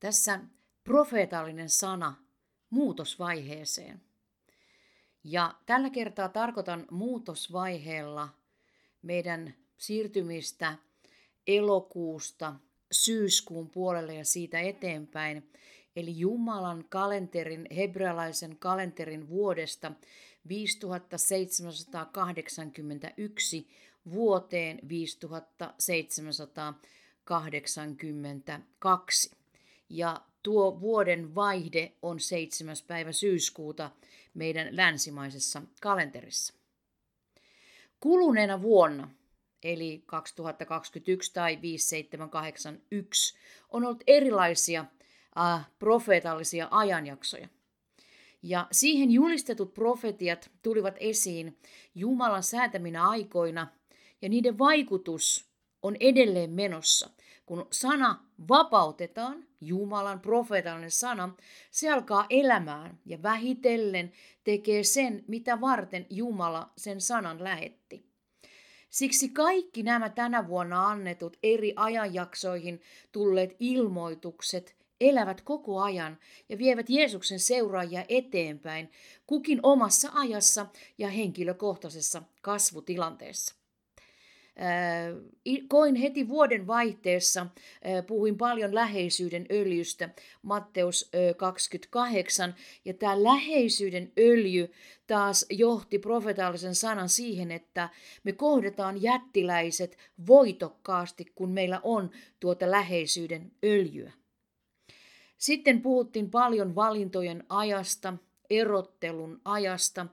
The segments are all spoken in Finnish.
Tässä profeetallinen sana muutosvaiheeseen. Ja tällä kertaa tarkoitan muutosvaiheella meidän siirtymistä elokuusta syyskuun puolelle ja siitä eteenpäin, eli Jumalan kalenterin, hebrealaisen kalenterin vuodesta 5781 vuoteen 5782. Ja tuo vuoden vaihde on 7. päivä syyskuuta meidän länsimaisessa kalenterissa. Kuluneena vuonna, eli 2021 tai 5781, on ollut erilaisia äh, profeetallisia ajanjaksoja. Ja siihen julistetut profetiat tulivat esiin Jumalan säätäminä aikoina, ja niiden vaikutus on edelleen menossa. Kun sana vapautetaan, Jumalan profeetallinen sana, se alkaa elämään ja vähitellen tekee sen, mitä varten Jumala sen sanan lähetti. Siksi kaikki nämä tänä vuonna annetut eri ajanjaksoihin tulleet ilmoitukset elävät koko ajan ja vievät Jeesuksen seuraajia eteenpäin, kukin omassa ajassa ja henkilökohtaisessa kasvutilanteessa. Koin heti vuoden vaihteessa, puhuin paljon läheisyyden öljystä, Matteus 28, ja tämä läheisyyden öljy taas johti profetaalisen sanan siihen, että me kohdataan jättiläiset voitokkaasti, kun meillä on tuota läheisyyden öljyä. Sitten puhuttiin paljon valintojen ajasta, erottelun ajasta,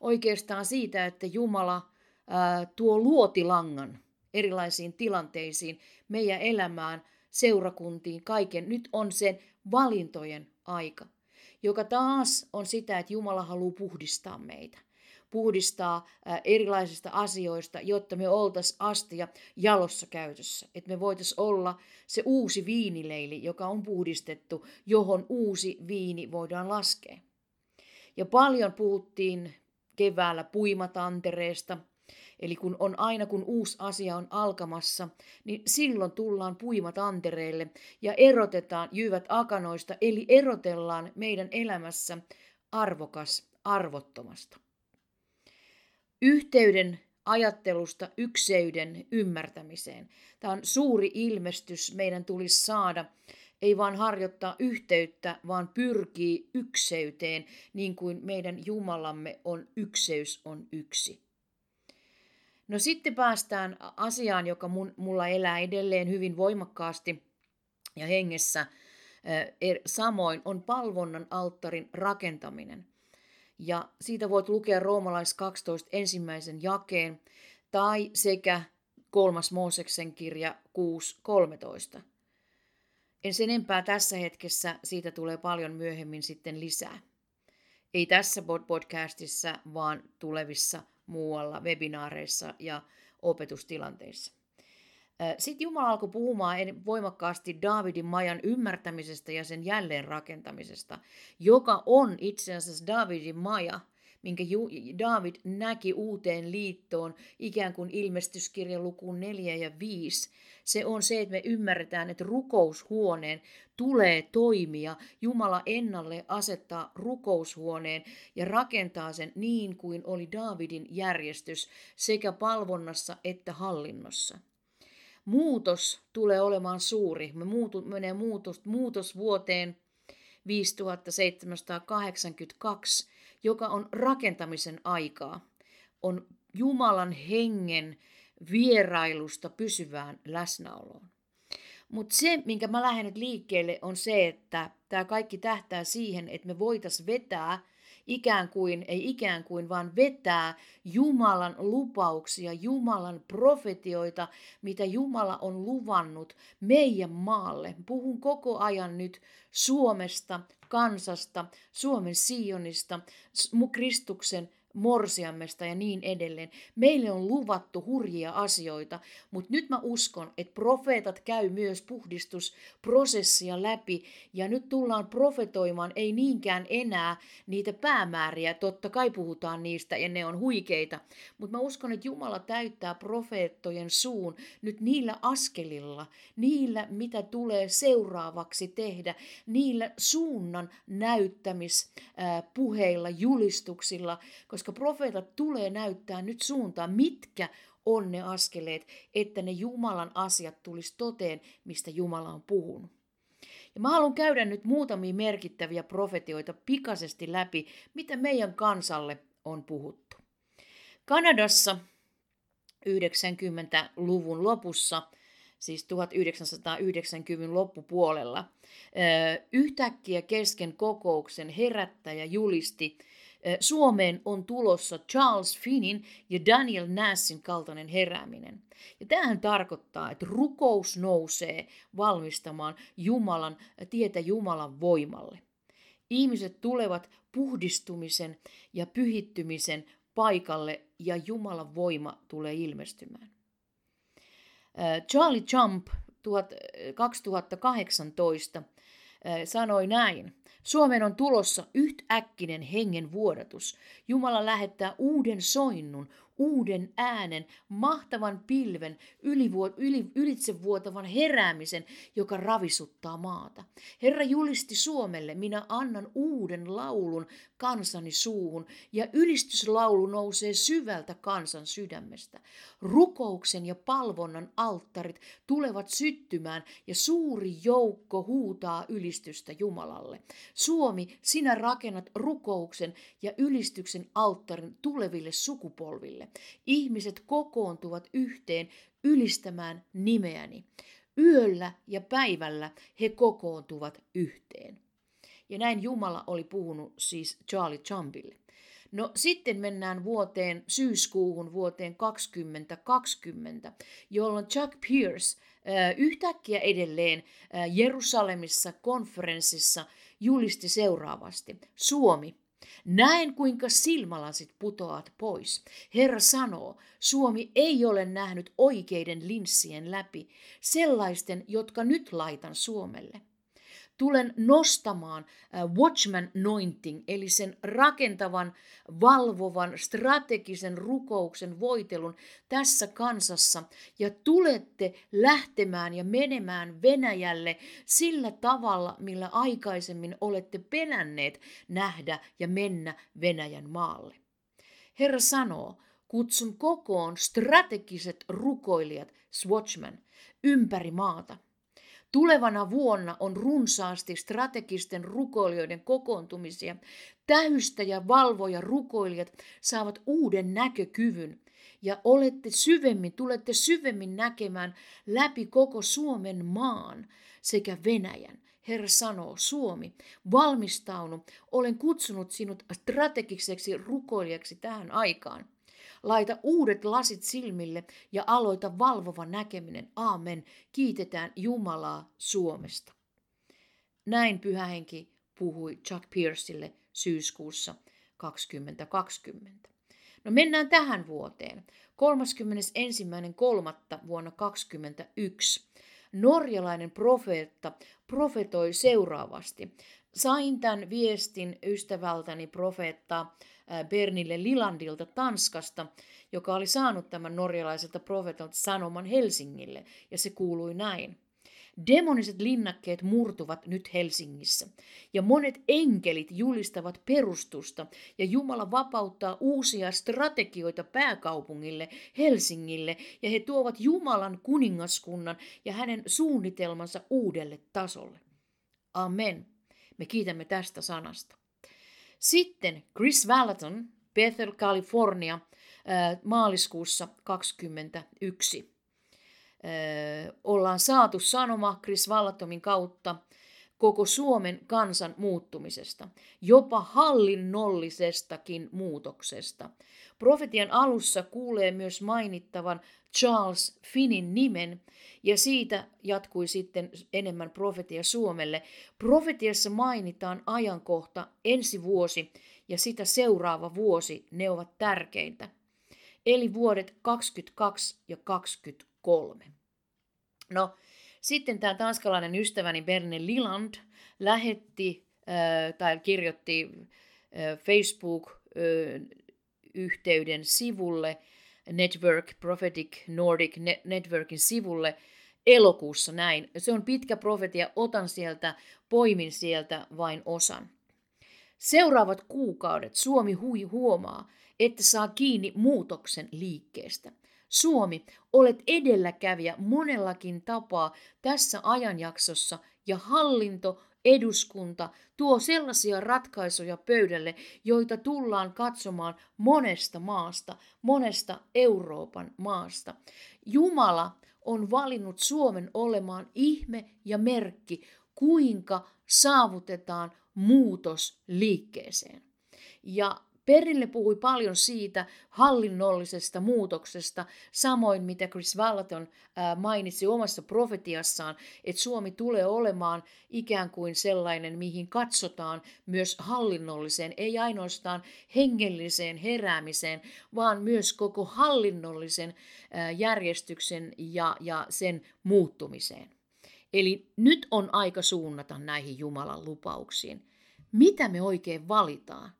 oikeastaan siitä, että Jumala – tuo luotilangan erilaisiin tilanteisiin, meidän elämään, seurakuntiin, kaiken. Nyt on sen valintojen aika, joka taas on sitä, että Jumala haluaa puhdistaa meitä. Puhdistaa erilaisista asioista, jotta me oltaisiin astia jalossa käytössä. Että me voitaisiin olla se uusi viinileili, joka on puhdistettu, johon uusi viini voidaan laskea. Ja paljon puhuttiin keväällä puimatantereesta – Eli kun on aina kun uusi asia on alkamassa, niin silloin tullaan puimat antereille ja erotetaan jyvät akanoista, eli erotellaan meidän elämässä arvokas arvottomasta. Yhteyden ajattelusta ykseyden ymmärtämiseen. Tämä on suuri ilmestys, meidän tulisi saada ei vaan harjoittaa yhteyttä, vaan pyrkii ykseyteen, niin kuin meidän Jumalamme on ykseys on yksi. No sitten päästään asiaan, joka mun, mulla elää edelleen hyvin voimakkaasti ja hengessä. Er, samoin on palvonnan alttarin rakentaminen. Ja siitä voit lukea roomalais 12 ensimmäisen jakeen tai sekä kolmas Mooseksen kirja 6.13. En sen enempää tässä hetkessä, siitä tulee paljon myöhemmin sitten lisää. Ei tässä podcastissa, vaan tulevissa muualla webinaareissa ja opetustilanteissa. Sitten Jumala alkoi puhumaan voimakkaasti Davidin majan ymmärtämisestä ja sen jälleenrakentamisesta, joka on itse asiassa Davidin maja – minkä David näki uuteen liittoon ikään kuin ilmestyskirjan lukuun 4 ja 5. Se on se, että me ymmärretään, että rukoushuoneen tulee toimia. Jumala ennalle asettaa rukoushuoneen ja rakentaa sen niin kuin oli Davidin järjestys sekä palvonnassa että hallinnossa. Muutos tulee olemaan suuri. Me muutu, menee muutos, muutos vuoteen 5782 joka on rakentamisen aikaa, on Jumalan hengen vierailusta pysyvään läsnäoloon. Mutta se, minkä mä lähden nyt liikkeelle, on se, että tämä kaikki tähtää siihen, että me voitaisiin vetää ikään kuin, ei ikään kuin, vaan vetää Jumalan lupauksia, Jumalan profetioita, mitä Jumala on luvannut meidän maalle. Puhun koko ajan nyt Suomesta, kansasta, Suomen Sionista, Kristuksen morsiammesta ja niin edelleen. Meille on luvattu hurjia asioita, mutta nyt mä uskon, että profeetat käy myös puhdistusprosessia läpi. Ja nyt tullaan profetoimaan ei niinkään enää niitä päämääriä, totta kai puhutaan niistä ja ne on huikeita, mutta mä uskon, että Jumala täyttää profeettojen suun nyt niillä askelilla, niillä mitä tulee seuraavaksi tehdä, niillä suunnan näyttämispuheilla, julistuksilla, koska profeetat tulee näyttää nyt suuntaan, mitkä on ne askeleet, että ne Jumalan asiat tulisi toteen, mistä Jumala on puhunut. Ja mä haluan käydä nyt muutamia merkittäviä profetioita pikaisesti läpi, mitä meidän kansalle on puhuttu. Kanadassa 90-luvun lopussa, siis 1990 loppupuolella, yhtäkkiä kesken kokouksen herättäjä julisti, Suomeen on tulossa Charles Finnin ja Daniel Nassin kaltainen herääminen. Ja tämähän tarkoittaa, että rukous nousee valmistamaan Jumalan, tietä Jumalan voimalle. Ihmiset tulevat puhdistumisen ja pyhittymisen paikalle ja Jumalan voima tulee ilmestymään. Charlie Jump 2018 sanoi näin. Suomen on tulossa yhtäkkinen hengen vuodatus. Jumala lähettää uuden soinnun, uuden äänen, mahtavan pilven, ylivuot, yli, ylitsevuotavan heräämisen, joka ravisuttaa maata. Herra julisti Suomelle, minä annan uuden laulun kansani suuhun, ja ylistyslaulu nousee syvältä kansan sydämestä. Rukouksen ja palvonnan alttarit tulevat syttymään, ja suuri joukko huutaa ylistystä Jumalalle. Suomi, sinä rakennat rukouksen ja ylistyksen alttarin tuleville sukupolville. Ihmiset kokoontuvat yhteen ylistämään nimeäni. Yöllä ja päivällä he kokoontuvat yhteen. Ja näin Jumala oli puhunut siis Charlie Chumbille. No sitten mennään vuoteen syyskuuhun vuoteen 2020, jolloin Chuck Pierce yhtäkkiä edelleen Jerusalemissa konferenssissa julisti seuraavasti. Suomi, Näen, kuinka silmälasit putoavat pois. Herra sanoo, Suomi ei ole nähnyt oikeiden linssien läpi, sellaisten, jotka nyt laitan Suomelle tulen nostamaan watchman anointing, eli sen rakentavan, valvovan, strategisen rukouksen voitelun tässä kansassa. Ja tulette lähtemään ja menemään Venäjälle sillä tavalla, millä aikaisemmin olette penänneet nähdä ja mennä Venäjän maalle. Herra sanoo, kutsun kokoon strategiset rukoilijat, Swatchman, ympäri maata. Tulevana vuonna on runsaasti strategisten rukoilijoiden kokoontumisia. Tähystä ja valvoja rukoilijat saavat uuden näkökyvyn ja olette syvemmin, tulette syvemmin näkemään läpi koko Suomen maan sekä Venäjän. Herra sanoo, Suomi, valmistaunu, olen kutsunut sinut strategiseksi rukoilijaksi tähän aikaan. Laita uudet lasit silmille ja aloita valvova näkeminen. Aamen. Kiitetään Jumalaa Suomesta. Näin pyhähenki puhui Chuck Pierceille syyskuussa 2020. No mennään tähän vuoteen. 31.3. vuonna 2021 norjalainen profeetta profetoi seuraavasti. Sain tämän viestin ystävältäni profeetta Bernille Lilandilta Tanskasta, joka oli saanut tämän norjalaiselta profeetalta sanoman Helsingille, ja se kuului näin. Demoniset linnakkeet murtuvat nyt Helsingissä, ja monet enkelit julistavat perustusta, ja Jumala vapauttaa uusia strategioita pääkaupungille, Helsingille, ja he tuovat Jumalan kuningaskunnan ja hänen suunnitelmansa uudelle tasolle. Amen. Me kiitämme tästä sanasta. Sitten Chris Vallaton, Bethel, California, maaliskuussa 2021. Ollaan saatu sanoma Chris Vallatomin kautta koko Suomen kansan muuttumisesta, jopa hallinnollisestakin muutoksesta. Profetian alussa kuulee myös mainittavan Charles Finnin nimen, ja siitä jatkui sitten enemmän profetia Suomelle. Profetiassa mainitaan ajankohta ensi vuosi, ja sitä seuraava vuosi, ne ovat tärkeintä. Eli vuodet 22 ja 23. No, sitten tämä tanskalainen ystäväni Berne Liland lähetti äh, tai kirjoitti Facebook-yhteyden sivulle, Network Prophetic Nordic Networkin sivulle elokuussa näin. Se on pitkä profetia, otan sieltä, poimin sieltä vain osan. Seuraavat kuukaudet Suomi hui huomaa, että saa kiinni muutoksen liikkeestä. Suomi, olet edelläkävijä monellakin tapaa tässä ajanjaksossa ja hallinto, eduskunta tuo sellaisia ratkaisuja pöydälle, joita tullaan katsomaan monesta maasta, monesta Euroopan maasta. Jumala on valinnut Suomen olemaan ihme ja merkki, kuinka saavutetaan muutos liikkeeseen. Ja Perille puhui paljon siitä hallinnollisesta muutoksesta, samoin mitä Chris Vallaton mainitsi omassa profetiassaan, että Suomi tulee olemaan ikään kuin sellainen, mihin katsotaan myös hallinnolliseen, ei ainoastaan hengelliseen heräämiseen, vaan myös koko hallinnollisen järjestyksen ja, ja sen muuttumiseen. Eli nyt on aika suunnata näihin Jumalan lupauksiin. Mitä me oikein valitaan?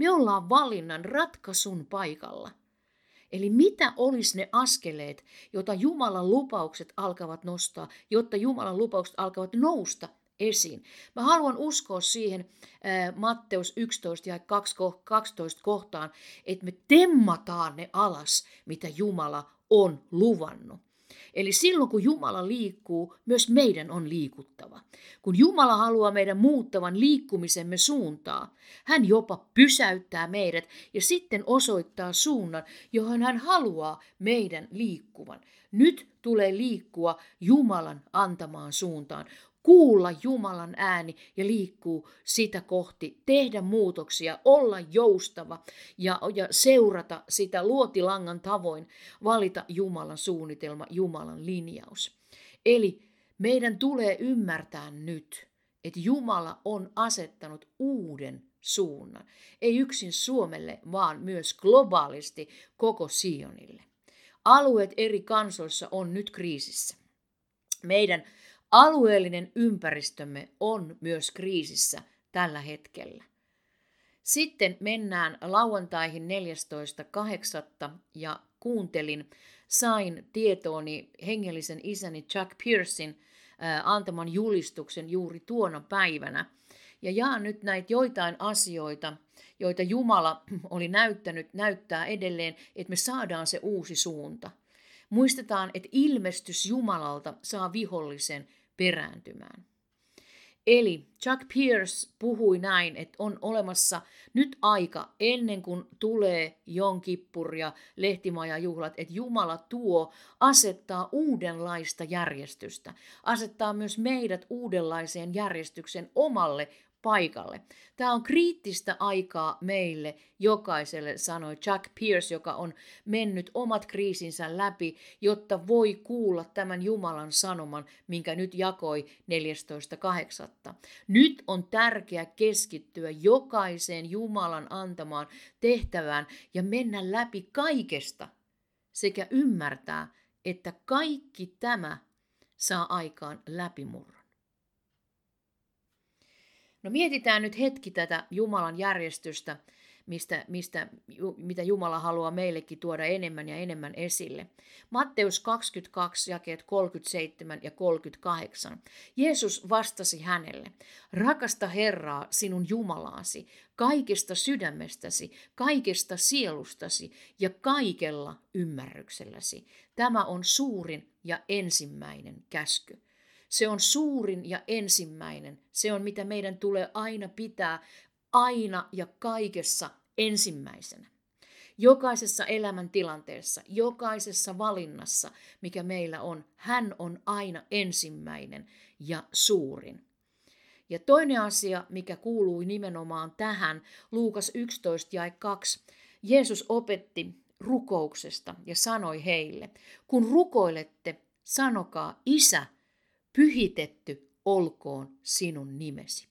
Me ollaan valinnan ratkaisun paikalla. Eli mitä olisi ne askeleet, joita Jumalan lupaukset alkavat nostaa, jotta Jumalan lupaukset alkavat nousta esiin. Mä haluan uskoa siihen äh, Matteus 11 ja 12 kohtaan, että me temmataan ne alas, mitä Jumala on luvannut. Eli silloin kun Jumala liikkuu, myös meidän on liikuttava. Kun Jumala haluaa meidän muuttavan liikkumisemme suuntaa, hän jopa pysäyttää meidät ja sitten osoittaa suunnan, johon hän haluaa meidän liikkuvan. Nyt tulee liikkua Jumalan antamaan suuntaan kuulla Jumalan ääni ja liikkuu sitä kohti, tehdä muutoksia, olla joustava ja, ja seurata sitä luotilangan tavoin, valita Jumalan suunnitelma, Jumalan linjaus. Eli meidän tulee ymmärtää nyt, että Jumala on asettanut uuden suunnan. Ei yksin Suomelle, vaan myös globaalisti koko Sionille. Alueet eri kansoissa on nyt kriisissä. Meidän Alueellinen ympäristömme on myös kriisissä tällä hetkellä. Sitten mennään lauantaihin 14.8. ja kuuntelin, sain tietooni hengellisen isäni Chuck Pearsin antaman julistuksen juuri tuona päivänä. Ja jaan nyt näitä joitain asioita, joita Jumala oli näyttänyt, näyttää edelleen, että me saadaan se uusi suunta. Muistetaan, että ilmestys Jumalalta saa vihollisen perääntymään. Eli Chuck Pierce puhui näin, että on olemassa nyt aika ennen kuin tulee Jonkippur ja lehtimajajuhlat, että Jumala tuo, asettaa uudenlaista järjestystä, asettaa myös meidät uudenlaiseen järjestyksen omalle paikalle. Tämä on kriittistä aikaa meille jokaiselle, sanoi Chuck Pierce, joka on mennyt omat kriisinsä läpi, jotta voi kuulla tämän Jumalan sanoman, minkä nyt jakoi 14.8. Nyt on tärkeää keskittyä jokaiseen Jumalan antamaan tehtävään ja mennä läpi kaikesta sekä ymmärtää, että kaikki tämä saa aikaan läpimurron. No mietitään nyt hetki tätä Jumalan järjestystä, mistä, mistä, mitä Jumala haluaa meillekin tuoda enemmän ja enemmän esille. Matteus 22, jakeet 37 ja 38. Jeesus vastasi hänelle, rakasta Herraa sinun Jumalaasi, kaikesta sydämestäsi, kaikesta sielustasi ja kaikella ymmärrykselläsi. Tämä on suurin ja ensimmäinen käsky. Se on suurin ja ensimmäinen. Se on mitä meidän tulee aina pitää aina ja kaikessa ensimmäisenä. Jokaisessa elämäntilanteessa, jokaisessa valinnassa, mikä meillä on, hän on aina ensimmäinen ja suurin. Ja toinen asia, mikä kuului nimenomaan tähän, Luukas 11 ja 2, Jeesus opetti rukouksesta ja sanoi heille, kun rukoilette, sanokaa, Isä, pyhitetty olkoon sinun nimesi.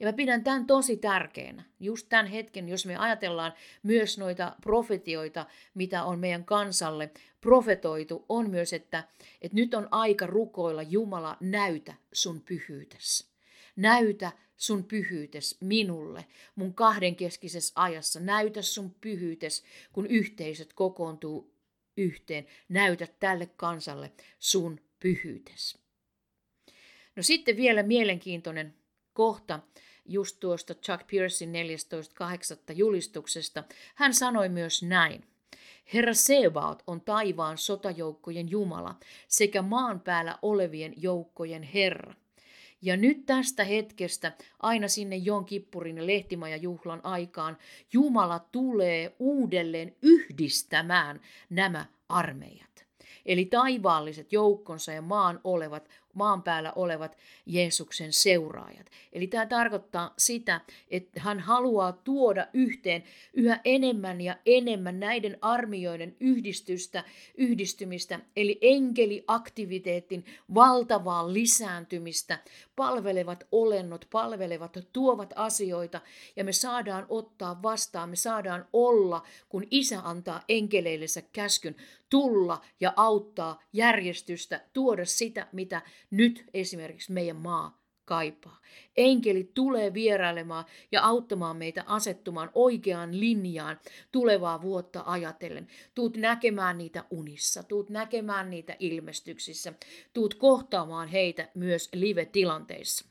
Ja mä pidän tämän tosi tärkeänä. Just tämän hetken, jos me ajatellaan myös noita profetioita, mitä on meidän kansalle profetoitu, on myös, että, että nyt on aika rukoilla Jumala, näytä sun pyhyytesi. Näytä sun pyhyytes minulle mun kahdenkeskisessä ajassa. Näytä sun pyhyytes, kun yhteisöt kokoontuu yhteen. Näytä tälle kansalle sun pyhyytes. No sitten vielä mielenkiintoinen kohta just tuosta Chuck Pearson 14.8. julistuksesta. Hän sanoi myös näin. Herra Sebaot on taivaan sotajoukkojen Jumala sekä maan päällä olevien joukkojen Herra. Ja nyt tästä hetkestä aina sinne Jon Kippurin ja Lehtimaja-juhlan aikaan Jumala tulee uudelleen yhdistämään nämä armeijat. Eli taivaalliset joukkonsa ja maan olevat maan päällä olevat Jeesuksen seuraajat. Eli tämä tarkoittaa sitä, että hän haluaa tuoda yhteen yhä enemmän ja enemmän näiden armioiden yhdistystä, yhdistymistä, eli enkeliaktiviteetin valtavaa lisääntymistä. Palvelevat olennot, palvelevat, tuovat asioita ja me saadaan ottaa vastaan, me saadaan olla, kun isä antaa enkeleillensä käskyn tulla ja auttaa järjestystä, tuoda sitä, mitä nyt esimerkiksi meidän maa kaipaa. Enkeli tulee vierailemaan ja auttamaan meitä asettumaan oikeaan linjaan tulevaa vuotta ajatellen. Tuut näkemään niitä unissa, tuut näkemään niitä ilmestyksissä, tuut kohtaamaan heitä myös live-tilanteissa.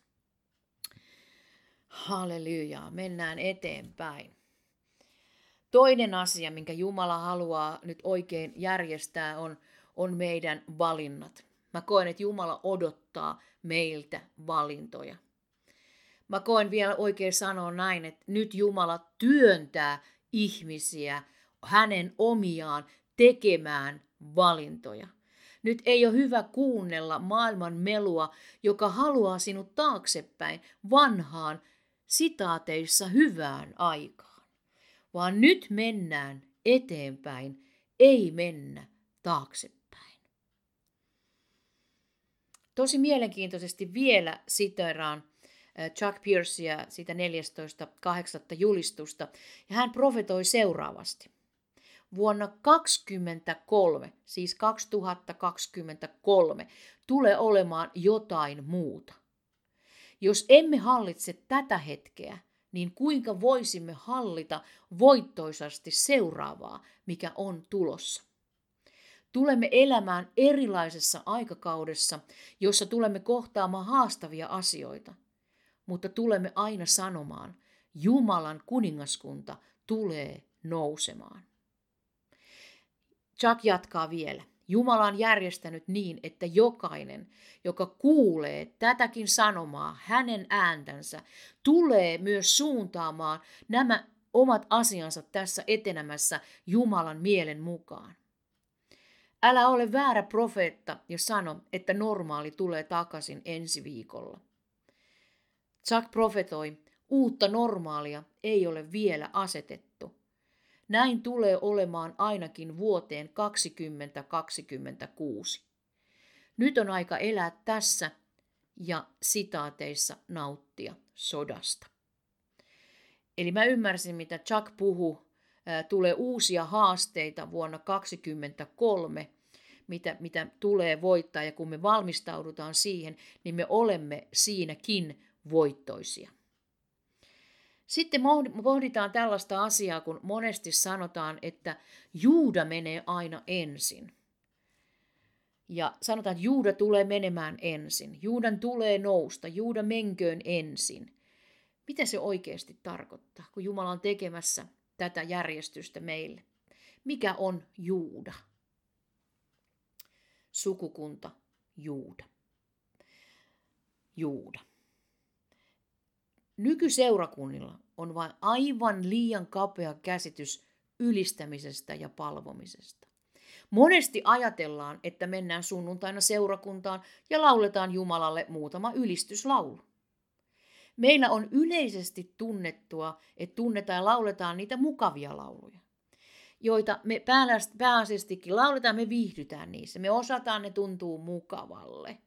Hallelujaa, mennään eteenpäin. Toinen asia, minkä Jumala haluaa nyt oikein järjestää, on, on meidän valinnat. Mä koen, että Jumala odottaa meiltä valintoja. Mä koen vielä oikein sanoa näin, että nyt Jumala työntää ihmisiä hänen omiaan tekemään valintoja. Nyt ei ole hyvä kuunnella maailman melua, joka haluaa sinut taaksepäin vanhaan sitaateissa hyvään aikaan. Vaan nyt mennään eteenpäin, ei mennä taaksepäin. Tosi mielenkiintoisesti vielä siteraan Chuck Piercea siitä 14.8. julistusta, ja hän profetoi seuraavasti. Vuonna 2023, siis 2023, tulee olemaan jotain muuta. Jos emme hallitse tätä hetkeä, niin kuinka voisimme hallita voittoisasti seuraavaa, mikä on tulossa? Tulemme elämään erilaisessa aikakaudessa, jossa tulemme kohtaamaan haastavia asioita, mutta tulemme aina sanomaan, Jumalan kuningaskunta tulee nousemaan. Chuck jatkaa vielä. Jumala on järjestänyt niin, että jokainen, joka kuulee tätäkin sanomaa, hänen ääntänsä, tulee myös suuntaamaan nämä omat asiansa tässä etenemässä Jumalan mielen mukaan. Älä ole väärä profeetta ja sano, että normaali tulee takaisin ensi viikolla. Chuck profetoi, uutta normaalia ei ole vielä asetettu. Näin tulee olemaan ainakin vuoteen 2026. Nyt on aika elää tässä ja sitaateissa nauttia sodasta. Eli mä ymmärsin, mitä Chuck puhuu tulee uusia haasteita vuonna 2023, mitä, mitä tulee voittaa. Ja kun me valmistaudutaan siihen, niin me olemme siinäkin voittoisia. Sitten pohditaan tällaista asiaa, kun monesti sanotaan, että Juuda menee aina ensin. Ja sanotaan, että Juuda tulee menemään ensin. Juudan tulee nousta. Juuda menköön ensin. Mitä se oikeasti tarkoittaa, kun Jumala on tekemässä tätä järjestystä meille. Mikä on Juuda? Sukukunta Juuda. Juuda. Nykyseurakunnilla on vain aivan liian kapea käsitys ylistämisestä ja palvomisesta. Monesti ajatellaan, että mennään sunnuntaina seurakuntaan ja lauletaan Jumalalle muutama ylistyslaulu. Meillä on yleisesti tunnettua, että tunnetaan ja lauletaan niitä mukavia lauluja, joita me pääasiastikin lauletaan, me viihdytään niissä. Me osataan, ne tuntuu mukavalle.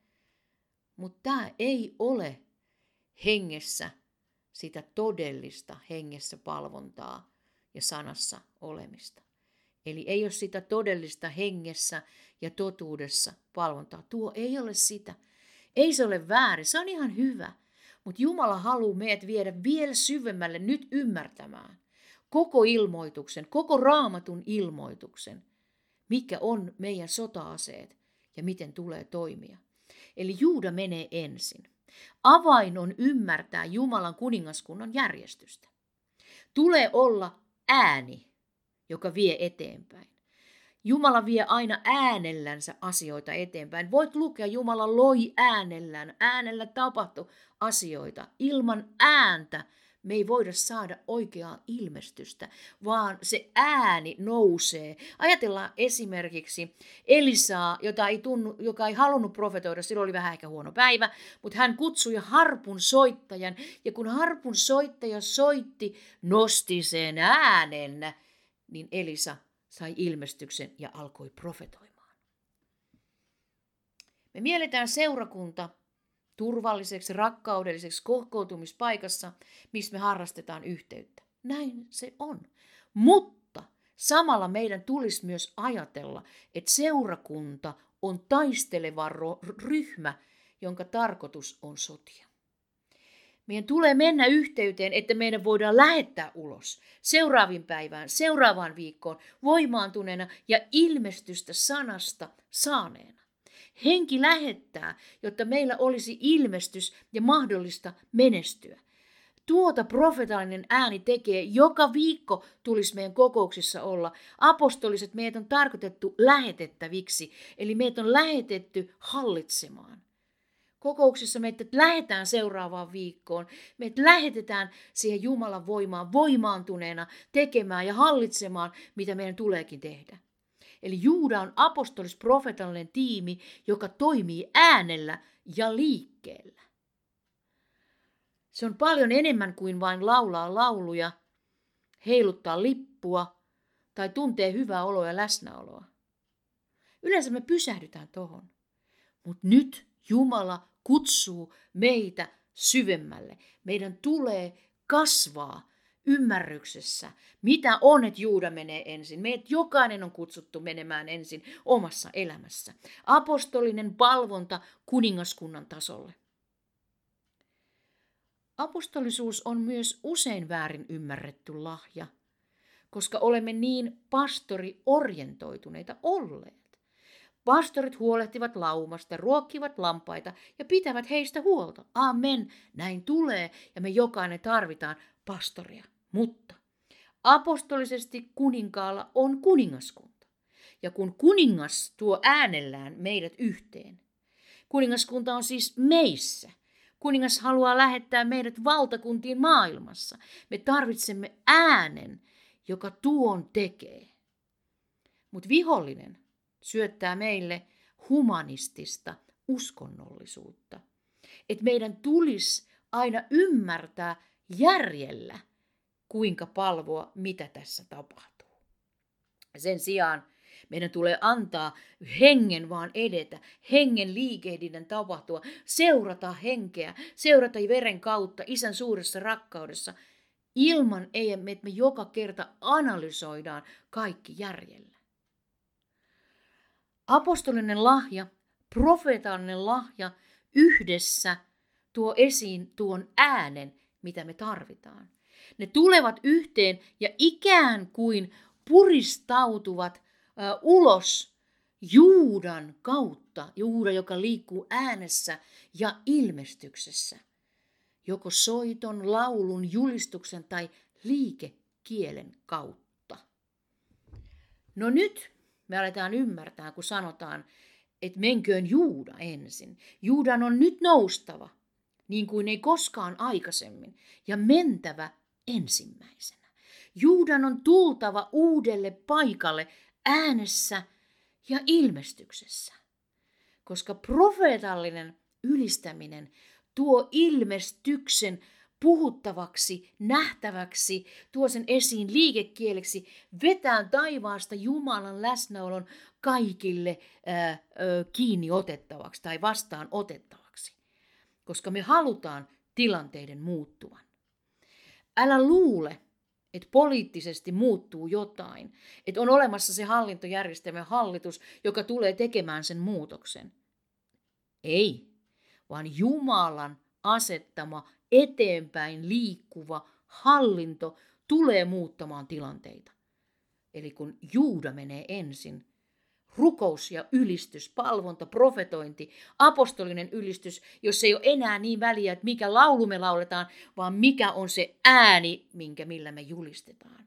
Mutta tämä ei ole hengessä sitä todellista hengessä palvontaa ja sanassa olemista. Eli ei ole sitä todellista hengessä ja totuudessa palvontaa. Tuo ei ole sitä. Ei se ole väärin, se on ihan hyvä. Mutta Jumala haluaa meidät viedä vielä syvemmälle nyt ymmärtämään koko ilmoituksen, koko raamatun ilmoituksen, mikä on meidän sota-aseet ja miten tulee toimia. Eli Juuda menee ensin. Avain on ymmärtää Jumalan kuningaskunnan järjestystä. Tulee olla ääni, joka vie eteenpäin. Jumala vie aina äänellänsä asioita eteenpäin. Voit lukea, Jumala loi äänellään. Äänellä tapahtui asioita. Ilman ääntä me ei voida saada oikeaa ilmestystä, vaan se ääni nousee. Ajatellaan esimerkiksi Elisaa, jota ei tunnu, joka ei halunnut profetoida, silloin oli vähän ehkä huono päivä, mutta hän kutsui harpun soittajan, ja kun harpun soittaja soitti, nosti sen äänen, niin Elisa sai ilmestyksen ja alkoi profetoimaan. Me mielletään seurakunta turvalliseksi, rakkaudelliseksi kokoontumispaikassa, missä me harrastetaan yhteyttä. Näin se on. Mutta samalla meidän tulisi myös ajatella, että seurakunta on taisteleva ryhmä, jonka tarkoitus on sotia. Meidän tulee mennä yhteyteen, että meidän voidaan lähettää ulos seuraavin päivään, seuraavaan viikkoon voimaantuneena ja ilmestystä sanasta saaneena. Henki lähettää, jotta meillä olisi ilmestys ja mahdollista menestyä. Tuota profetaalinen ääni tekee, joka viikko tulisi meidän kokouksissa olla. Apostoliset meitä on tarkoitettu lähetettäviksi, eli meitä on lähetetty hallitsemaan. Kokouksissa meitä lähetään seuraavaan viikkoon. Meitä lähetetään siihen Jumalan voimaan voimaantuneena tekemään ja hallitsemaan, mitä meidän tuleekin tehdä. Eli Juuda on apostolis-profetallinen tiimi, joka toimii äänellä ja liikkeellä. Se on paljon enemmän kuin vain laulaa lauluja, heiluttaa lippua tai tuntee hyvää oloa ja läsnäoloa. Yleensä me pysähdytään tohon. Mutta nyt Jumala kutsuu meitä syvemmälle. Meidän tulee kasvaa ymmärryksessä, mitä on, että Juuda menee ensin. Meidät jokainen on kutsuttu menemään ensin omassa elämässä. Apostolinen palvonta kuningaskunnan tasolle. Apostolisuus on myös usein väärin ymmärretty lahja, koska olemme niin pastoriorientoituneita olleet. Pastorit huolehtivat laumasta, ruokkivat lampaita ja pitävät heistä huolta. Amen, näin tulee ja me jokainen tarvitaan pastoria. Mutta apostolisesti kuninkaalla on kuningaskunta. Ja kun kuningas tuo äänellään meidät yhteen, kuningaskunta on siis meissä. Kuningas haluaa lähettää meidät valtakuntiin maailmassa. Me tarvitsemme äänen, joka tuon tekee. Mutta vihollinen syöttää meille humanistista uskonnollisuutta. Että meidän tulisi aina ymmärtää järjellä – kuinka palvoa, mitä tässä tapahtuu. Sen sijaan meidän tulee antaa hengen vaan edetä, hengen liikehdinnän tapahtua, seurata henkeä, seurata veren kautta isän suuressa rakkaudessa, ilman että me joka kerta analysoidaan kaikki järjellä. Apostolinen lahja, profeetallinen lahja yhdessä tuo esiin tuon äänen, mitä me tarvitaan. Ne tulevat yhteen ja ikään kuin puristautuvat uh, ulos Juudan kautta, Juuda, joka liikkuu äänessä ja ilmestyksessä, joko soiton, laulun, julistuksen tai liikekielen kautta. No nyt me aletaan ymmärtää, kun sanotaan, että menköön Juuda ensin. Juudan on nyt noustava, niin kuin ei koskaan aikaisemmin, ja mentävä ensimmäisenä. Juudan on tultava uudelle paikalle äänessä ja ilmestyksessä, koska profeetallinen ylistäminen tuo ilmestyksen puhuttavaksi, nähtäväksi, tuo sen esiin liikekieleksi, vetää taivaasta Jumalan läsnäolon kaikille ää, ää, kiinni otettavaksi tai vastaan otettavaksi, koska me halutaan tilanteiden muuttuvan. Älä luule, että poliittisesti muuttuu jotain, että on olemassa se hallintojärjestelmä hallitus, joka tulee tekemään sen muutoksen. Ei, vaan Jumalan asettama eteenpäin liikkuva hallinto tulee muuttamaan tilanteita. Eli kun Juuda menee ensin, rukous ja ylistys, palvonta, profetointi, apostolinen ylistys, jos ei ole enää niin väliä, että mikä laulu me lauletaan, vaan mikä on se ääni, minkä millä me julistetaan.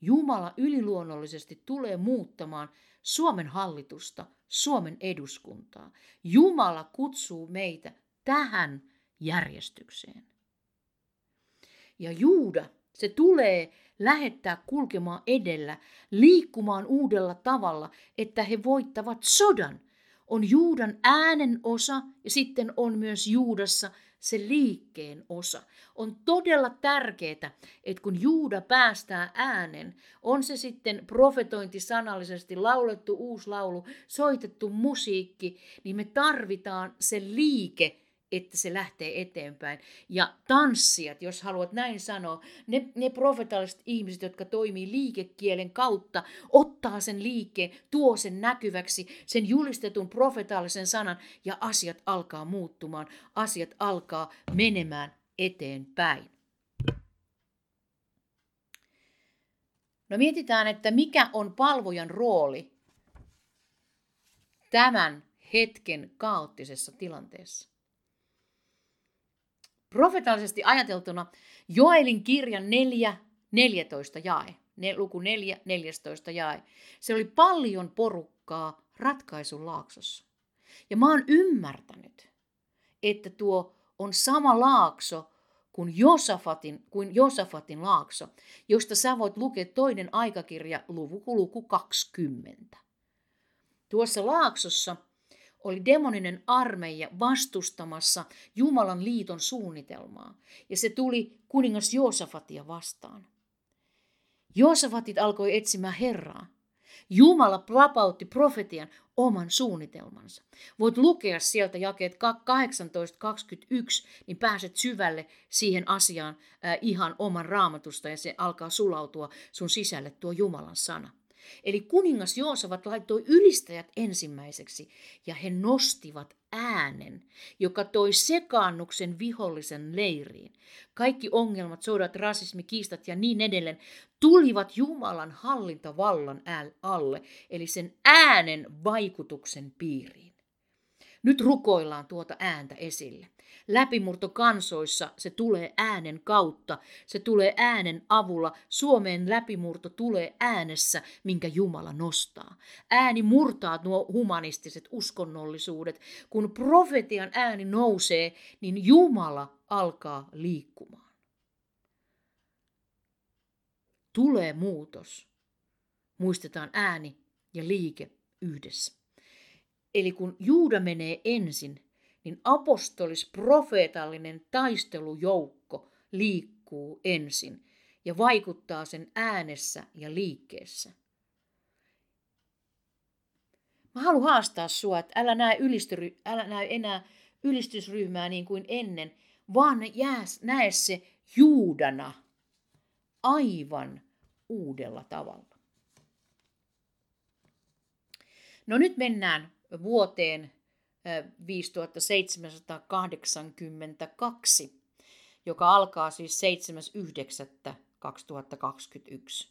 Jumala yliluonnollisesti tulee muuttamaan Suomen hallitusta, Suomen eduskuntaa. Jumala kutsuu meitä tähän järjestykseen. Ja Juuda, se tulee lähettää kulkemaan edellä, liikkumaan uudella tavalla, että he voittavat sodan. On Juudan äänen osa ja sitten on myös Juudassa se liikkeen osa. On todella tärkeää, että kun Juuda päästää äänen, on se sitten profetointi sanallisesti, laulettu uusi laulu, soitettu musiikki, niin me tarvitaan se liike, että se lähtee eteenpäin. Ja tanssijat, jos haluat näin sanoa, ne, ne profetalliset ihmiset, jotka toimii liikekielen kautta, ottaa sen liikkeen, tuo sen näkyväksi, sen julistetun profetaalisen sanan, ja asiat alkaa muuttumaan, asiat alkaa menemään eteenpäin. No mietitään, että mikä on palvojan rooli tämän hetken kaoottisessa tilanteessa. Profetaalisesti ajateltuna Joelin kirjan 4, 14 jae, ne, luku 4, 14 jae. Se oli paljon porukkaa ratkaisun laaksossa. Ja mä oon ymmärtänyt, että tuo on sama laakso kuin Josafatin, kuin Josafatin laakso, josta sä voit lukea toinen aikakirja luku, luku 20. Tuossa laaksossa oli demoninen armeija vastustamassa Jumalan liiton suunnitelmaa, ja se tuli kuningas Joosafatia vastaan. Joosafatit alkoi etsimään Herraa. Jumala vapautti profetian oman suunnitelmansa. Voit lukea sieltä jakeet 18-21, niin pääset syvälle siihen asiaan äh, ihan oman raamatusta ja se alkaa sulautua sun sisälle tuo Jumalan sana. Eli kuningas Joosavat laittoi ylistäjät ensimmäiseksi ja he nostivat äänen, joka toi sekaannuksen vihollisen leiriin. Kaikki ongelmat, sodat, rasismi, kiistat ja niin edelleen tulivat Jumalan hallintavallan alle, eli sen äänen vaikutuksen piiriin. Nyt rukoillaan tuota ääntä esille. Läpimurto kansoissa se tulee äänen kautta, se tulee äänen avulla. Suomeen läpimurto tulee äänessä, minkä Jumala nostaa. Ääni murtaa nuo humanistiset uskonnollisuudet. Kun profetian ääni nousee, niin Jumala alkaa liikkumaan. Tulee muutos. Muistetaan ääni ja liike yhdessä. Eli kun Juuda menee ensin, niin apostolis profeetallinen taistelujoukko liikkuu ensin ja vaikuttaa sen äänessä ja liikkeessä. Mä haluan haastaa sua, että älä näe, ylistyry, älä näe enää ylistysryhmää niin kuin ennen, vaan jää, näe se juudana aivan uudella tavalla. No nyt mennään vuoteen 5782, joka alkaa siis 7.9.2021.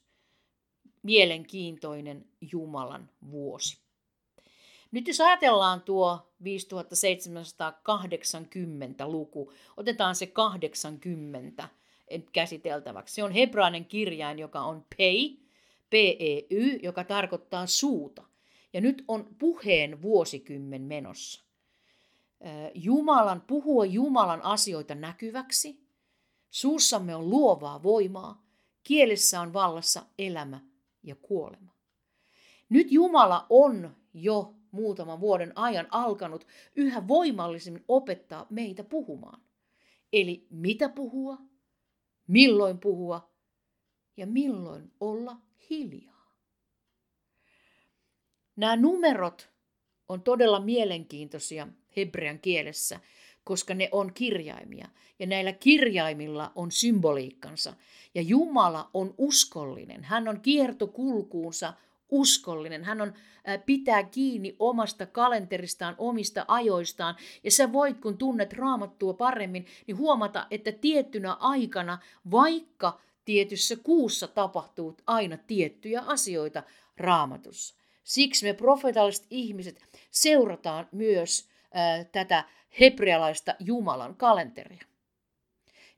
Mielenkiintoinen Jumalan vuosi. Nyt jos ajatellaan tuo 5780 luku, otetaan se 80 käsiteltäväksi. Se on hebraanen kirjain, joka on pei, P-E-Y, joka tarkoittaa suuta. Ja nyt on puheen vuosikymmen menossa. Jumalan, puhua Jumalan asioita näkyväksi. Suussamme on luovaa voimaa. Kielessä on vallassa elämä ja kuolema. Nyt Jumala on jo muutaman vuoden ajan alkanut yhä voimallisemmin opettaa meitä puhumaan. Eli mitä puhua, milloin puhua ja milloin olla hiljaa. Nämä numerot on todella mielenkiintoisia hebrean kielessä. koska ne on kirjaimia. Ja näillä kirjaimilla on symboliikkansa. Ja Jumala on uskollinen. Hän on kiertokulkuunsa uskollinen. Hän on, äh, pitää kiinni omasta kalenteristaan, omista ajoistaan. Ja sä voit, kun tunnet raamattua paremmin, niin huomata, että tiettynä aikana, vaikka tietyssä kuussa tapahtuu aina tiettyjä asioita raamatussa. Siksi me profeetalliset ihmiset seurataan myös tätä hebrealaista Jumalan kalenteria.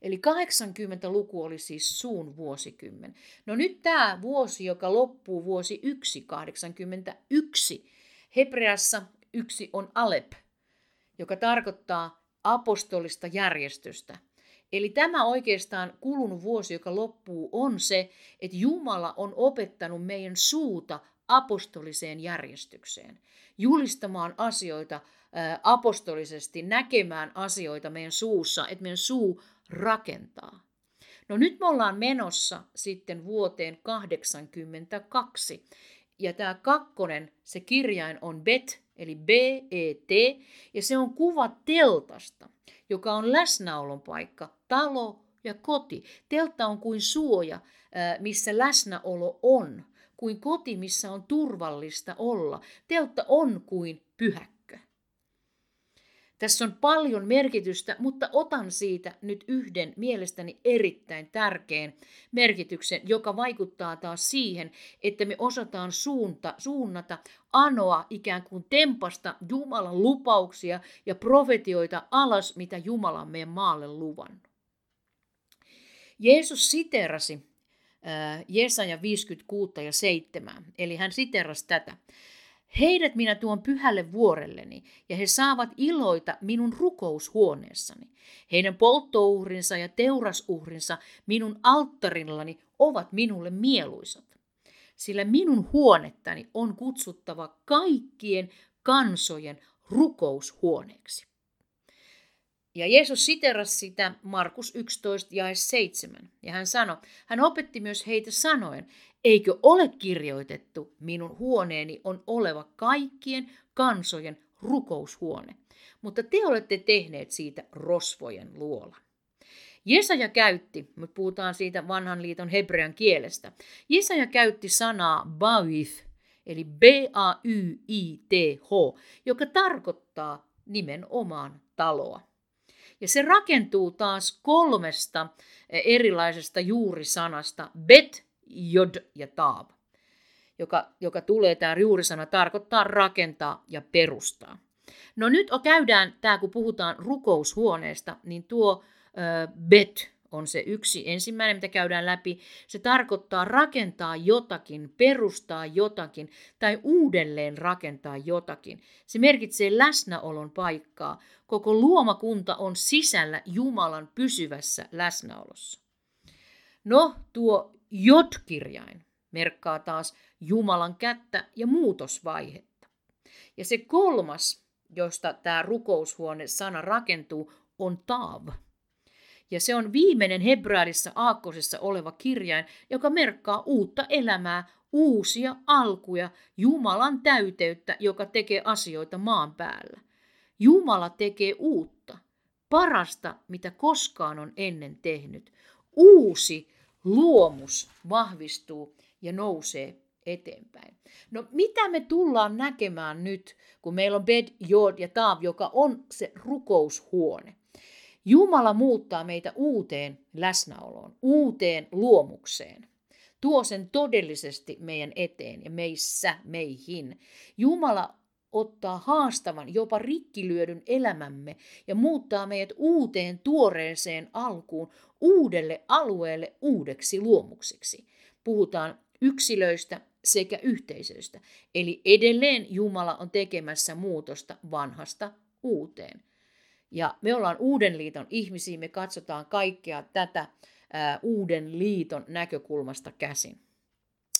Eli 80-luku oli siis suun vuosikymmen. No nyt tämä vuosi, joka loppuu vuosi 1, 81. Hebreassa yksi on Alep, joka tarkoittaa apostolista järjestystä. Eli tämä oikeastaan kulunut vuosi, joka loppuu, on se, että Jumala on opettanut meidän suuta apostoliseen järjestykseen, julistamaan asioita apostolisesti, näkemään asioita meidän suussa, että meidän suu rakentaa. No nyt me ollaan menossa sitten vuoteen 82. Ja tämä kakkonen, se kirjain on bet, eli B-E-T, ja se on kuva teltasta, joka on läsnäolon paikka, talo ja koti. Teltta on kuin suoja, missä läsnäolo on, kuin koti, missä on turvallista olla. Teltta on kuin pyhäkkö. Tässä on paljon merkitystä, mutta otan siitä nyt yhden mielestäni erittäin tärkeän merkityksen, joka vaikuttaa taas siihen, että me osataan suunta, suunnata, anoa ikään kuin tempasta Jumalan lupauksia ja profetioita alas, mitä Jumala on meidän maalle luvannut. Jeesus siterasi Jesaja 56 ja 7, eli hän siterasi tätä. Heidät minä tuon pyhälle vuorelleni, ja he saavat iloita minun rukoushuoneessani. Heidän polttouhrinsa ja teurasuhrinsa minun alttarillani ovat minulle mieluisat. Sillä minun huonettani on kutsuttava kaikkien kansojen rukoushuoneeksi. Ja Jeesus siterasi sitä Markus 11 ja 7. Ja hän sanoi, hän opetti myös heitä sanoen, eikö ole kirjoitettu, minun huoneeni on oleva kaikkien kansojen rukoushuone. Mutta te olette tehneet siitä rosvojen luolan. Jesaja käytti, me puhutaan siitä vanhan liiton hebrean kielestä, Jesaja käytti sanaa Ba'ith, eli B-A-Y-I-T-H, joka tarkoittaa nimenomaan taloa. Ja se rakentuu taas kolmesta erilaisesta juurisanasta, bet, jod ja taab, joka, joka tulee, tämä juurisana tarkoittaa rakentaa ja perustaa. No nyt käydään, tämä kun puhutaan rukoushuoneesta, niin tuo äh, bet on se yksi ensimmäinen, mitä käydään läpi. Se tarkoittaa rakentaa jotakin, perustaa jotakin tai uudelleen rakentaa jotakin. Se merkitsee läsnäolon paikkaa. Koko luomakunta on sisällä Jumalan pysyvässä läsnäolossa. No, tuo jotkirjain merkkaa taas Jumalan kättä ja muutosvaihetta. Ja se kolmas, josta tämä rukoushuone sana rakentuu, on taav. Ja se on viimeinen hebraadissa aakkosessa oleva kirjain, joka merkkaa uutta elämää, uusia alkuja, Jumalan täyteyttä, joka tekee asioita maan päällä. Jumala tekee uutta, parasta, mitä koskaan on ennen tehnyt. Uusi luomus vahvistuu ja nousee eteenpäin. No mitä me tullaan näkemään nyt, kun meillä on Bed, Jod ja Taav, joka on se rukoushuone? Jumala muuttaa meitä uuteen läsnäoloon, uuteen luomukseen. Tuo sen todellisesti meidän eteen ja meissä, meihin. Jumala ottaa haastavan, jopa rikkilyödyn elämämme ja muuttaa meidät uuteen tuoreeseen alkuun, uudelle alueelle, uudeksi luomuksiksi. Puhutaan yksilöistä sekä yhteisöistä. Eli edelleen Jumala on tekemässä muutosta vanhasta uuteen. Ja me ollaan uuden liiton ihmisiä, me katsotaan kaikkea tätä ää, uuden liiton näkökulmasta käsin.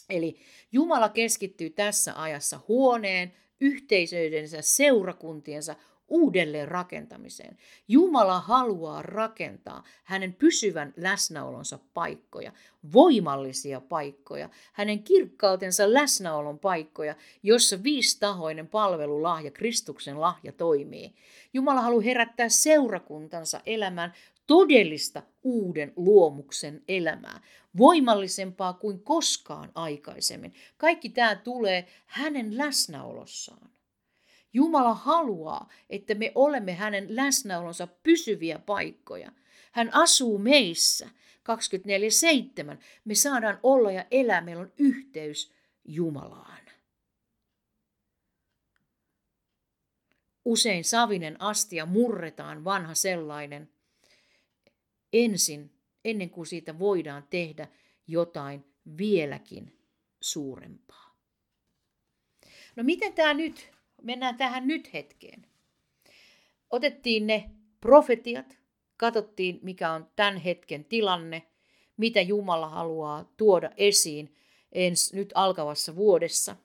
Eli Jumala keskittyy tässä ajassa huoneen, yhteisöidensä, seurakuntiensa uudelleen rakentamiseen. Jumala haluaa rakentaa hänen pysyvän läsnäolonsa paikkoja, voimallisia paikkoja, hänen kirkkautensa läsnäolon paikkoja, jossa viistahoinen palvelulahja, Kristuksen lahja toimii. Jumala haluaa herättää seurakuntansa elämään todellista uuden luomuksen elämää, voimallisempaa kuin koskaan aikaisemmin. Kaikki tämä tulee hänen läsnäolossaan. Jumala haluaa, että me olemme hänen läsnäolonsa pysyviä paikkoja. Hän asuu meissä 24-7. Me saadaan olla ja elää, meillä on yhteys Jumalaan. Usein savinen astia murretaan, vanha sellainen, ensin, ennen kuin siitä voidaan tehdä jotain vieläkin suurempaa. No miten tämä nyt mennään tähän nyt hetkeen. Otettiin ne profetiat, katsottiin mikä on tämän hetken tilanne, mitä Jumala haluaa tuoda esiin ens nyt alkavassa vuodessa.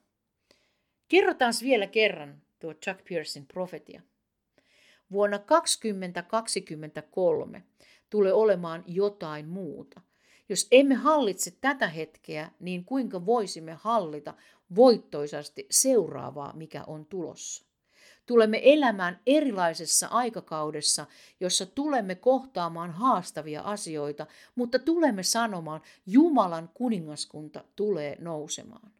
Kerrotaan vielä kerran tuo Chuck Pearson profetia. Vuonna 2023 tulee olemaan jotain muuta. Jos emme hallitse tätä hetkeä, niin kuinka voisimme hallita voittoisasti seuraavaa, mikä on tulossa. Tulemme elämään erilaisessa aikakaudessa, jossa tulemme kohtaamaan haastavia asioita, mutta tulemme sanomaan, Jumalan kuningaskunta tulee nousemaan.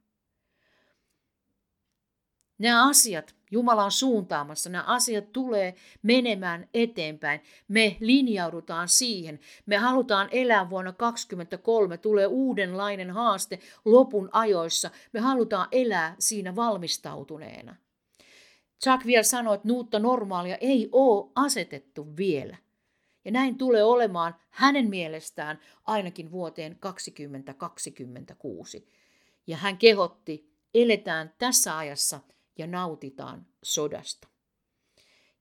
Nämä asiat, Jumala on suuntaamassa, nämä asiat tulee menemään eteenpäin. Me linjaudutaan siihen. Me halutaan elää vuonna 2023, tulee uudenlainen haaste lopun ajoissa. Me halutaan elää siinä valmistautuneena. Chuck vielä sanoi, että nuutta normaalia ei ole asetettu vielä. Ja näin tulee olemaan hänen mielestään ainakin vuoteen 2026. Ja hän kehotti, eletään tässä ajassa – ja nautitaan sodasta.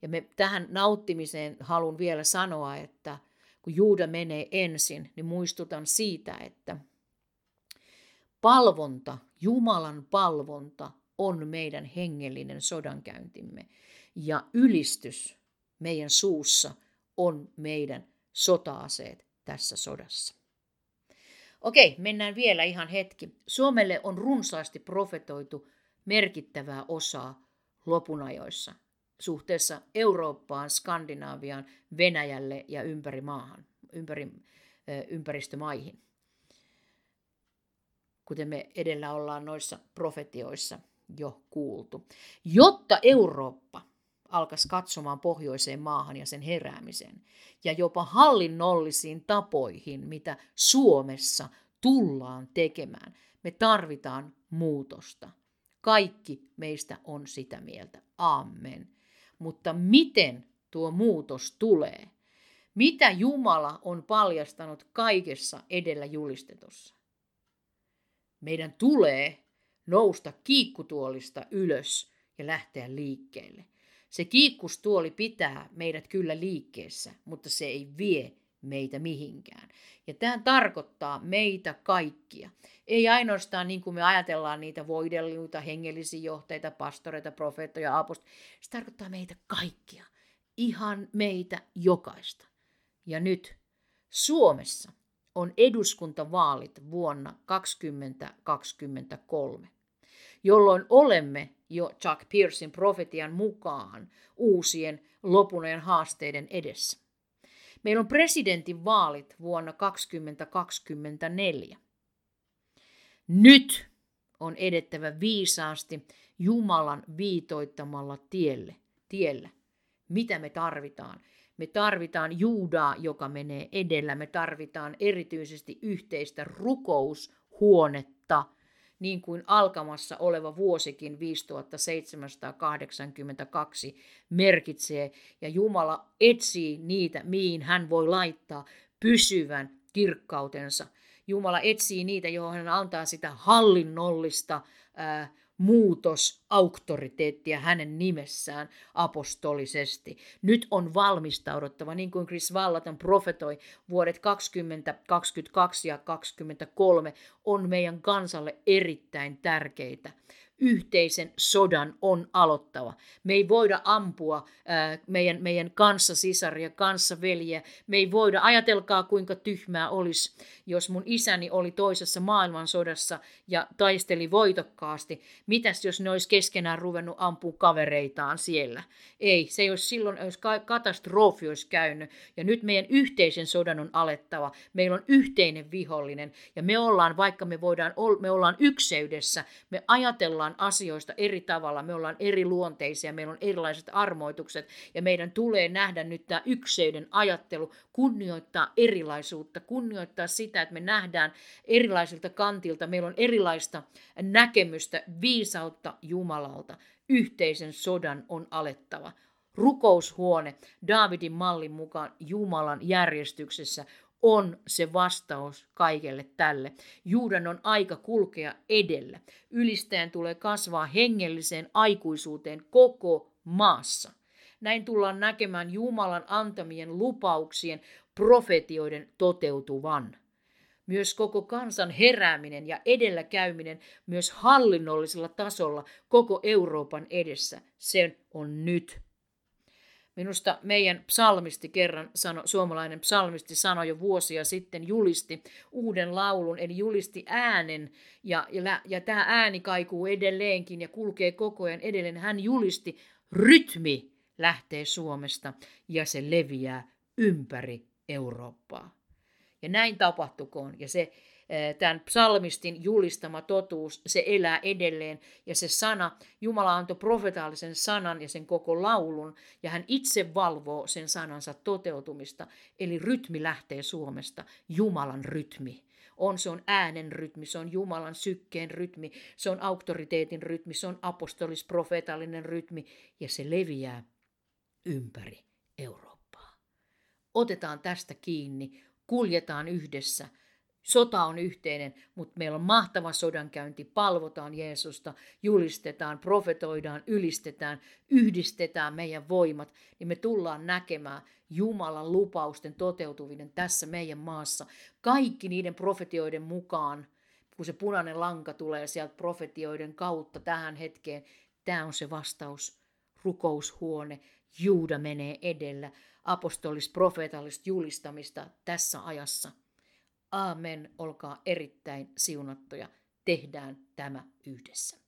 Ja me tähän nauttimiseen haluan vielä sanoa, että kun Juuda menee ensin, niin muistutan siitä, että palvonta, Jumalan palvonta on meidän hengellinen sodankäyntimme. Ja ylistys meidän suussa on meidän sota-aseet tässä sodassa. Okei, mennään vielä ihan hetki. Suomelle on runsaasti profetoitu merkittävää osaa lopunajoissa suhteessa Eurooppaan, Skandinaaviaan, Venäjälle ja ympäri maahan, ympäri, ympäristömaihin. Kuten me edellä ollaan noissa profetioissa jo kuultu. Jotta Eurooppa alkaisi katsomaan pohjoiseen maahan ja sen heräämiseen ja jopa hallinnollisiin tapoihin, mitä Suomessa tullaan tekemään. Me tarvitaan muutosta. Kaikki meistä on sitä mieltä. Amen. Mutta miten tuo muutos tulee? Mitä Jumala on paljastanut kaikessa edellä julistetussa? Meidän tulee nousta kiikkutuolista ylös ja lähteä liikkeelle. Se kiikkustuoli pitää meidät kyllä liikkeessä, mutta se ei vie meitä mihinkään. Ja tämä tarkoittaa meitä kaikkia. Ei ainoastaan niin kuin me ajatellaan niitä voidelluita hengellisiä johtajia, pastoreita, profeettoja, apostoleita. Se tarkoittaa meitä kaikkia. Ihan meitä jokaista. Ja nyt Suomessa on eduskuntavaalit vuonna 2023, jolloin olemme jo Chuck Pearson profetian mukaan uusien lopunojen haasteiden edessä. Meillä on presidentin vaalit vuonna 2024. Nyt on edettävä viisaasti Jumalan viitoittamalla tielle, tiellä. Mitä me tarvitaan? Me tarvitaan Juudaa, joka menee edellä. Me tarvitaan erityisesti yhteistä rukoushuonetta – niin kuin alkamassa oleva vuosikin 5782 merkitsee, ja Jumala etsii niitä, mihin hän voi laittaa pysyvän kirkkautensa. Jumala etsii niitä, johon hän antaa sitä hallinnollista ää, muutos auktoriteettia hänen nimessään apostolisesti. Nyt on valmistauduttava, niin kuin Chris Vallaton profetoi, vuodet 20, 22 ja 23 on meidän kansalle erittäin tärkeitä yhteisen sodan on aloittava. Me ei voida ampua ää, meidän, meidän kanssasisaria, kanssaveljiä. Me ei voida, ajatelkaa kuinka tyhmää olisi, jos mun isäni oli toisessa maailmansodassa ja taisteli voitokkaasti. Mitäs jos ne olisi keskenään ruvennut ampua kavereitaan siellä? Ei, se ei olisi silloin, jos katastrofi olisi käynyt. Ja nyt meidän yhteisen sodan on alettava. Meillä on yhteinen vihollinen ja me ollaan, vaikka me, voidaan, me ollaan ykseydessä, me ajatellaan asioista eri tavalla, me ollaan eri luonteisia, meillä on erilaiset armoitukset ja meidän tulee nähdä nyt tämä ykseyden ajattelu, kunnioittaa erilaisuutta, kunnioittaa sitä, että me nähdään erilaisilta kantilta, meillä on erilaista näkemystä, viisautta Jumalalta. Yhteisen sodan on alettava rukoushuone Daavidin mallin mukaan Jumalan järjestyksessä on se vastaus kaikelle tälle. Juudan on aika kulkea edellä. Ylistäjän tulee kasvaa hengelliseen aikuisuuteen koko maassa. Näin tullaan näkemään Jumalan antamien lupauksien profetioiden toteutuvan. Myös koko kansan herääminen ja edelläkäyminen myös hallinnollisella tasolla koko Euroopan edessä, se on nyt Minusta meidän psalmisti kerran, sano, suomalainen psalmisti sanoi jo vuosia sitten, julisti uuden laulun, eli julisti äänen, ja, ja, ja tämä ääni kaikuu edelleenkin ja kulkee koko ajan edelleen. Hän julisti, rytmi lähtee Suomesta ja se leviää ympäri Eurooppaa. Ja näin tapahtukoon. Ja se tämän psalmistin julistama totuus, se elää edelleen. Ja se sana, Jumala antoi profetaalisen sanan ja sen koko laulun, ja hän itse valvoo sen sanansa toteutumista. Eli rytmi lähtee Suomesta, Jumalan rytmi. On, se on äänen rytmi, se on Jumalan sykkeen rytmi, se on auktoriteetin rytmi, se on apostolis-profeetallinen rytmi, ja se leviää ympäri Eurooppaa. Otetaan tästä kiinni, kuljetaan yhdessä – Sota on yhteinen, mutta meillä on mahtava sodankäynti, palvotaan Jeesusta, julistetaan, profetoidaan, ylistetään, yhdistetään meidän voimat, niin me tullaan näkemään Jumalan lupausten toteutuvinen tässä meidän maassa. Kaikki niiden profetioiden mukaan, kun se punainen lanka tulee sieltä profetioiden kautta tähän hetkeen, tämä on se vastaus, rukoushuone, Juuda menee edellä, apostolis profeetallista julistamista tässä ajassa – Aamen, olkaa erittäin siunattuja. Tehdään tämä yhdessä.